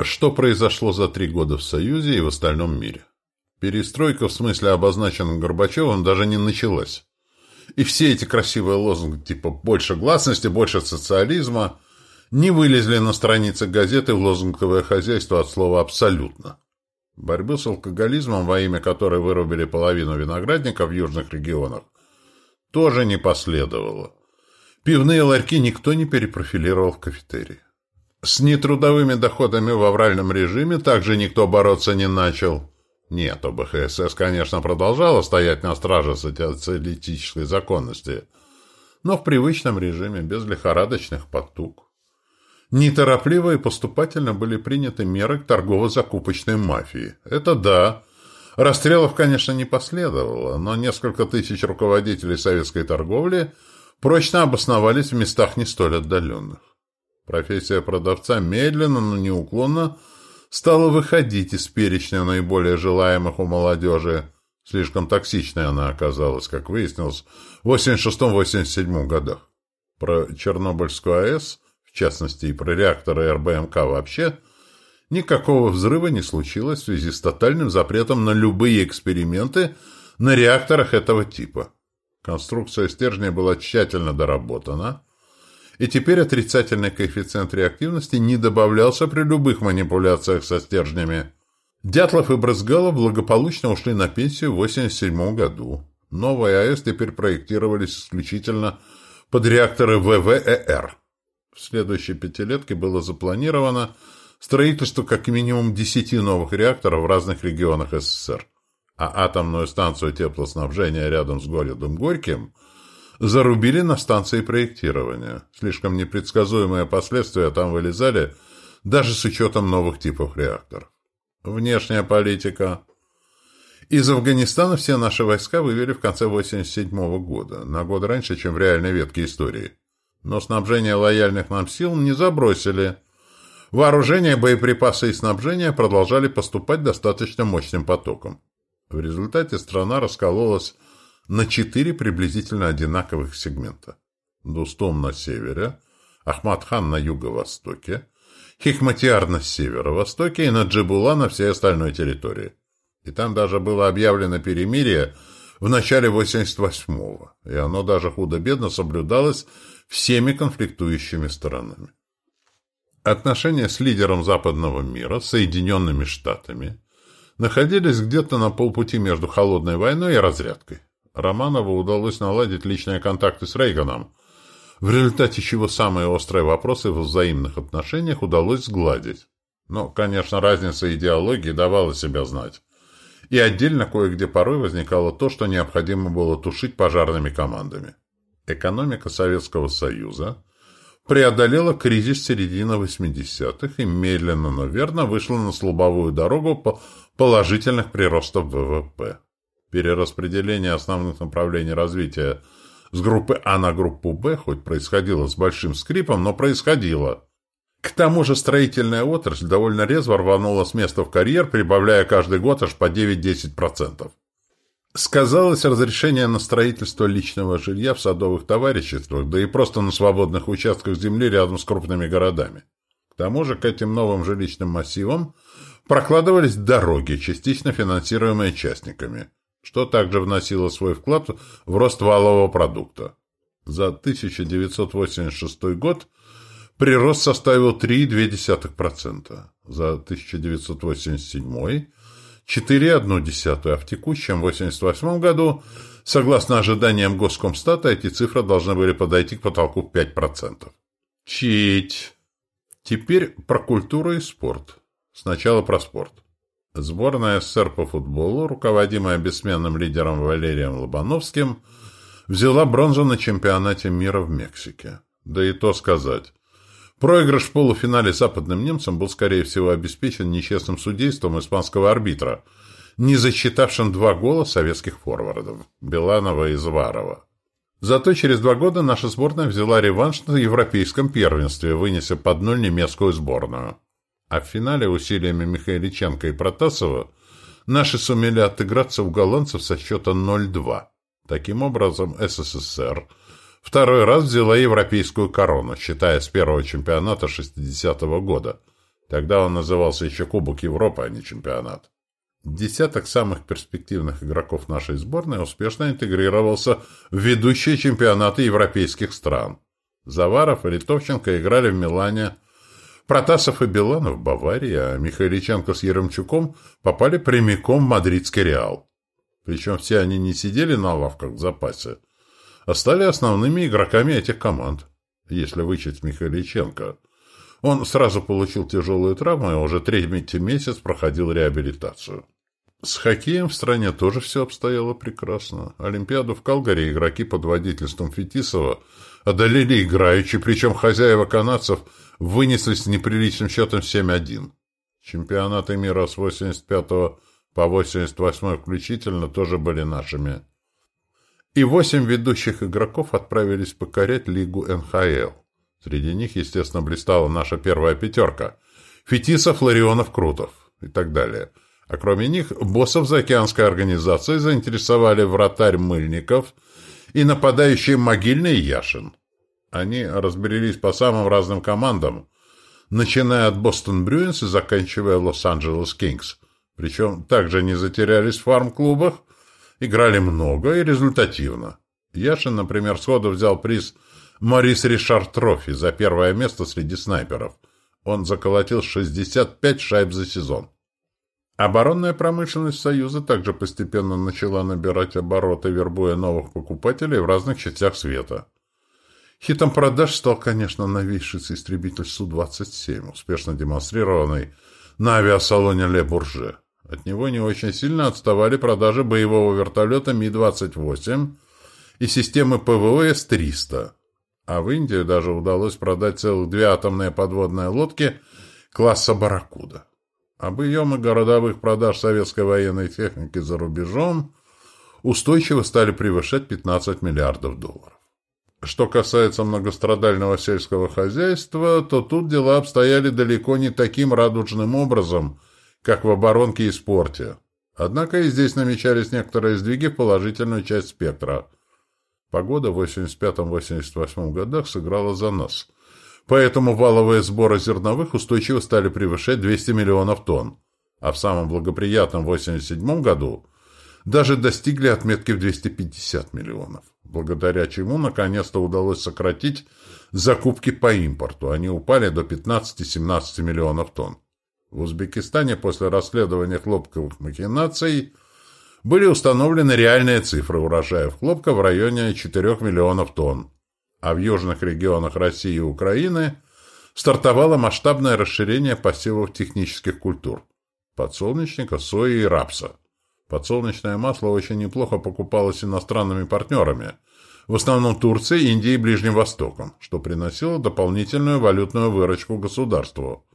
Что произошло за три года в Союзе и в остальном мире? Перестройка в смысле обозначенном Горбачевым даже не началась. И все эти красивые лозунги типа «больше гласности», «больше социализма» не вылезли на странице газеты в лозунговое хозяйство от слова «абсолютно». Борьбу с алкоголизмом, во имя которой вырубили половину виноградников в южных регионах, тоже не последовало. Пивные ларьки никто не перепрофилировал в кафетерии. С нетрудовыми доходами в авральном режиме также никто бороться не начал. Нет, ОБХСС, конечно, продолжала стоять на страже социалистической законности, но в привычном режиме, без лихорадочных потуг. Неторопливо и поступательно были приняты меры к торгово-закупочной мафии. Это да. Расстрелов, конечно, не последовало, но несколько тысяч руководителей советской торговли прочно обосновались в местах не столь отдаленных. Профессия продавца медленно, но неуклонно стала выходить из перечня наиболее желаемых у молодежи. Слишком токсичной она оказалась, как выяснилось, в 86-87 годах. Про Чернобыльскую АЭС, в частности, и про реакторы РБМК вообще, никакого взрыва не случилось в связи с тотальным запретом на любые эксперименты на реакторах этого типа. Конструкция стержня была тщательно доработана, и теперь отрицательный коэффициент реактивности не добавлялся при любых манипуляциях со стержнями. Дятлов и Брызгалов благополучно ушли на пенсию в 1987 году. Новые АЭС теперь проектировались исключительно под реакторы ВВЭР. В следующей пятилетке было запланировано строительство как минимум 10 новых реакторов в разных регионах СССР. А атомную станцию теплоснабжения рядом с городом Горьким – зарубили на станции проектирования. Слишком непредсказуемые последствия там вылезали, даже с учетом новых типов реакторов. Внешняя политика. Из Афганистана все наши войска вывели в конце 1987 года, на год раньше, чем в реальной ветке истории. Но снабжение лояльных нам сил не забросили. Вооружение, боеприпасы и снабжение продолжали поступать достаточно мощным потоком. В результате страна раскололась на четыре приблизительно одинаковых сегмента. Дустом на севере, Ахмадхан на юго-востоке, Хикматиар на северо-востоке и Наджибула на всей остальной территории. И там даже было объявлено перемирие в начале 88-го, и оно даже худо-бедно соблюдалось всеми конфликтующими сторонами. Отношения с лидером западного мира, Соединенными Штатами, находились где-то на полпути между холодной войной и разрядкой. Романову удалось наладить личные контакты с Рейганом, в результате чего самые острые вопросы в взаимных отношениях удалось сгладить. Но, конечно, разница идеологии давала себя знать. И отдельно кое-где порой возникало то, что необходимо было тушить пожарными командами. Экономика Советского Союза преодолела кризис середины 80-х и медленно, но верно вышла на слабовую дорогу по положительных приростов ВВП. Перераспределение основных направлений развития с группы А на группу Б хоть происходило с большим скрипом, но происходило. К тому же строительная отрасль довольно резво рванула с места в карьер, прибавляя каждый год аж по 9-10%. Сказалось разрешение на строительство личного жилья в садовых товариществах, да и просто на свободных участках земли рядом с крупными городами. К тому же к этим новым жилищным массивам прокладывались дороги, частично финансируемые частниками – что также вносило свой вклад в рост валового продукта. За 1986 год прирост составил 3,2%, за 1987 – 4,1%, а в текущем 1988 году, согласно ожиданиям Госкомстата, эти цифры должны были подойти к потолку в 5%. Чить! Теперь про культуру и спорт. Сначала про спорт. Сборная СССР по футболу, руководимая бессменным лидером Валерием Лобановским, взяла бронзу на чемпионате мира в Мексике. Да и то сказать. Проигрыш в полуфинале западным немцам был, скорее всего, обеспечен нечестным судейством испанского арбитра, не засчитавшим два гола советских форвардов – Беланова и Зварова. Зато через два года наша сборная взяла реванш на европейском первенстве, вынеся под ноль немецкую сборную. А в финале усилиями Михайличенко и Протасова наши сумели отыграться у голландцев со счета 0-2. Таким образом, СССР второй раз взяла европейскую корону, считая с первого чемпионата 60-го года, Тогда он назывался еще Кубок Европы, а не чемпионат. Десяток самых перспективных игроков нашей сборной успешно интегрировался в ведущие чемпионаты европейских стран. Заваров и Литовченко играли в Милане, Протасов и Биланов в Баварии, а Михайличенко с Еремчуком попали прямиком в мадридский Реал. Причем все они не сидели на лавках в запасе, а стали основными игроками этих команд, если вычесть Михайличенко. Он сразу получил тяжелую травму и уже третий месяц проходил реабилитацию. С хоккеем в стране тоже все обстояло прекрасно. Олимпиаду в Калгари игроки под водительством Фетисова одолели играючи, причем хозяева канадцев вынесли с неприличным счетом 7-1. Чемпионаты мира с 85 по 88 включительно тоже были нашими. И восемь ведущих игроков отправились покорять лигу НХЛ. Среди них, естественно, блистала наша первая пятерка. Фетисов, Ларионов, Крутов и так далее – а кроме них, боссов заокеанской организации заинтересовали вратарь Мыльников и нападающий Могильный Яшин. Они разберились по самым разным командам, начиная от Бостон Брюинс и заканчивая Лос-Анджелес Кингс. Причем также не затерялись в фарм-клубах, играли много и результативно. Яшин, например, сходу взял приз Морис Ришар Трофи за первое место среди снайперов. Он заколотил 65 шайб за сезон. Оборонная промышленность Союза также постепенно начала набирать обороты, вербуя новых покупателей в разных частях света. Хитом продаж стал, конечно, новейший истребитель Су-27, успешно демонстрированный на авиасалоне Ле Бурже. От него не очень сильно отставали продажи боевого вертолета Ми-28 и системы ПВО С-300. А в Индию даже удалось продать целых две атомные подводные лодки класса «Барракуда». Объемы городовых продаж советской военной техники за рубежом устойчиво стали превышать 15 миллиардов долларов. Что касается многострадального сельского хозяйства, то тут дела обстояли далеко не таким радужным образом, как в оборонке и спорте. Однако и здесь намечались некоторые сдвиги в положительную часть спектра. Погода в 85-88 годах сыграла за нас. Поэтому валовые сборы зерновых устойчиво стали превышать 200 миллионов тонн, а в самом благоприятном 87 году даже достигли отметки в 250 миллионов, благодаря чему наконец-то удалось сократить закупки по импорту. Они упали до 15-17 миллионов тонн. В Узбекистане после расследования хлопковых махинаций были установлены реальные цифры урожаев хлопка в районе 4 миллионов тонн а в южных регионах России и Украины стартовало масштабное расширение посевов технических культур – подсолнечника, сои и рапса. Подсолнечное масло очень неплохо покупалось иностранными партнерами, в основном Турцией, Индией и Ближним Востоком, что приносило дополнительную валютную выручку государству.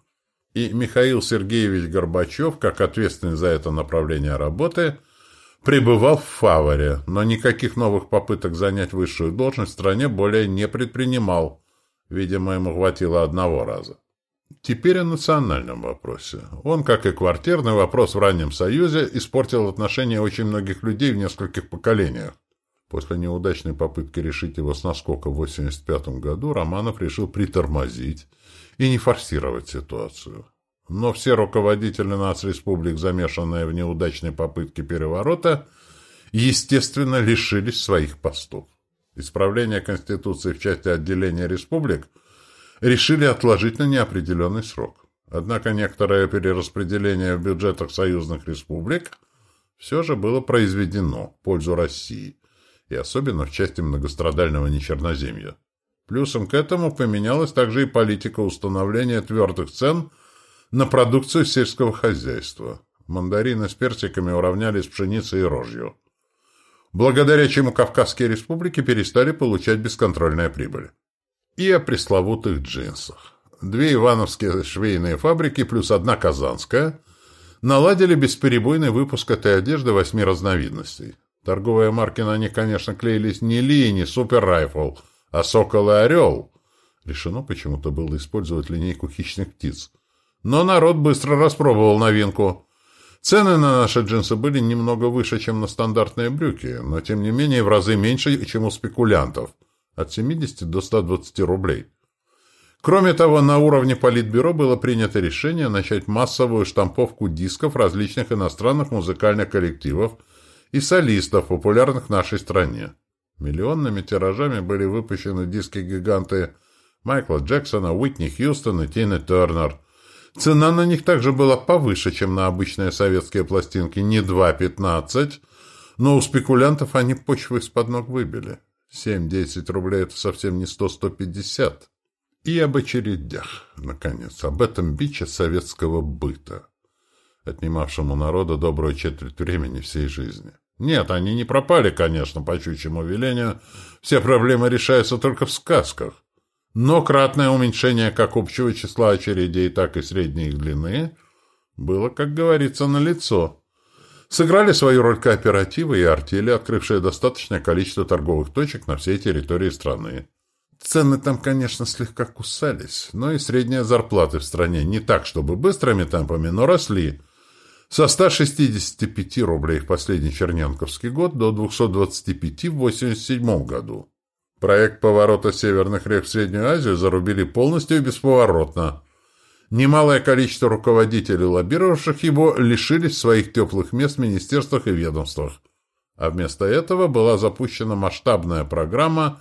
И Михаил Сергеевич Горбачев, как ответственный за это направление работы – пребывал в фаворе, но никаких новых попыток занять высшую должность в стране более не предпринимал. Видимо, ему хватило одного раза. Теперь о национальном вопросе. Он, как и квартирный вопрос в раннем Союзе, испортил отношения очень многих людей в нескольких поколениях. После неудачной попытки решить его с наскока в 1985 году Романов решил притормозить и не форсировать ситуацию. Но все руководители нацреспублик, замешанные в неудачной попытке переворота, естественно, лишились своих постов. Исправление Конституции в части отделения республик решили отложить на неопределенный срок. Однако некоторое перераспределение в бюджетах союзных республик все же было произведено в пользу России, и особенно в части многострадального нечерноземья. Плюсом к этому поменялась также и политика установления твердых цен на продукцию сельского хозяйства. Мандарины с персиками уравнялись пшеницей и рожью. Благодаря чему Кавказские республики перестали получать бесконтрольная прибыль. И о пресловутых джинсах. Две ивановские швейные фабрики плюс одна казанская наладили бесперебойный выпуск этой одежды восьми разновидностей. Торговые марки на них, конечно, клеились не Ли, не Супер Райфл, а Сокол и Орел. Решено почему-то было использовать линейку хищных птиц. Но народ быстро распробовал новинку. Цены на наши джинсы были немного выше, чем на стандартные брюки, но тем не менее в разы меньше, чем у спекулянтов. От 70 до 120 рублей. Кроме того, на уровне Политбюро было принято решение начать массовую штамповку дисков различных иностранных музыкальных коллективов и солистов, популярных в нашей стране. Миллионными тиражами были выпущены диски-гиганты Майкла Джексона, Уитни Хьюстон и Тины Тернер. Цена на них также была повыше, чем на обычные советские пластинки, не 2,15, но у спекулянтов они почвы из-под ног выбили. 7-10 рублей – это совсем не 100-150. И об очередях, наконец, об этом биче советского быта, отнимавшему народу добрую четверть времени всей жизни. Нет, они не пропали, конечно, по чучьему велению. Все проблемы решаются только в сказках. Но кратное уменьшение как общего числа очередей, так и средней их длины было, как говорится, налицо. Сыграли свою роль кооперативы и артели, открывшие достаточное количество торговых точек на всей территории страны. Цены там, конечно, слегка кусались, но и средние зарплаты в стране не так, чтобы быстрыми темпами, но росли. Со 165 рублей в последний Черненковский год до 225 в 87 году. Проект поворота северных рек в Среднюю Азию зарубили полностью и бесповоротно. Немалое количество руководителей, лоббировавших его, лишились своих теплых мест в министерствах и ведомствах. А вместо этого была запущена масштабная программа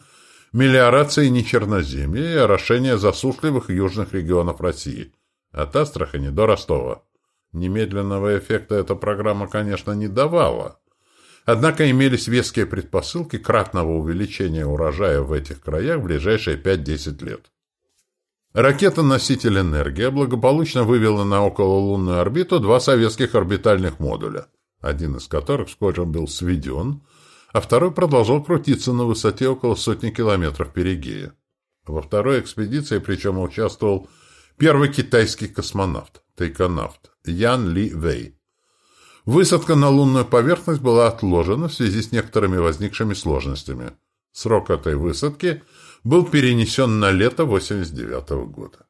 мелиорации нечерноземья и орошения засушливых южных регионов России, от Астрахани до Ростова. Немедленного эффекта эта программа, конечно, не давала. Однако имелись веские предпосылки кратного увеличения урожая в этих краях в ближайшие 5-10 лет. Ракета-носитель «Энергия» благополучно вывела на окололунную орбиту два советских орбитальных модуля, один из которых вскоре был сведен – а второй продолжал крутиться на высоте около сотни километров перигея. Во второй экспедиции причем участвовал первый китайский космонавт, тайконавт, Ян Ли Вэй. Высадка на лунную поверхность была отложена в связи с некоторыми возникшими сложностями. Срок этой высадки был перенесен на лето 1989 года.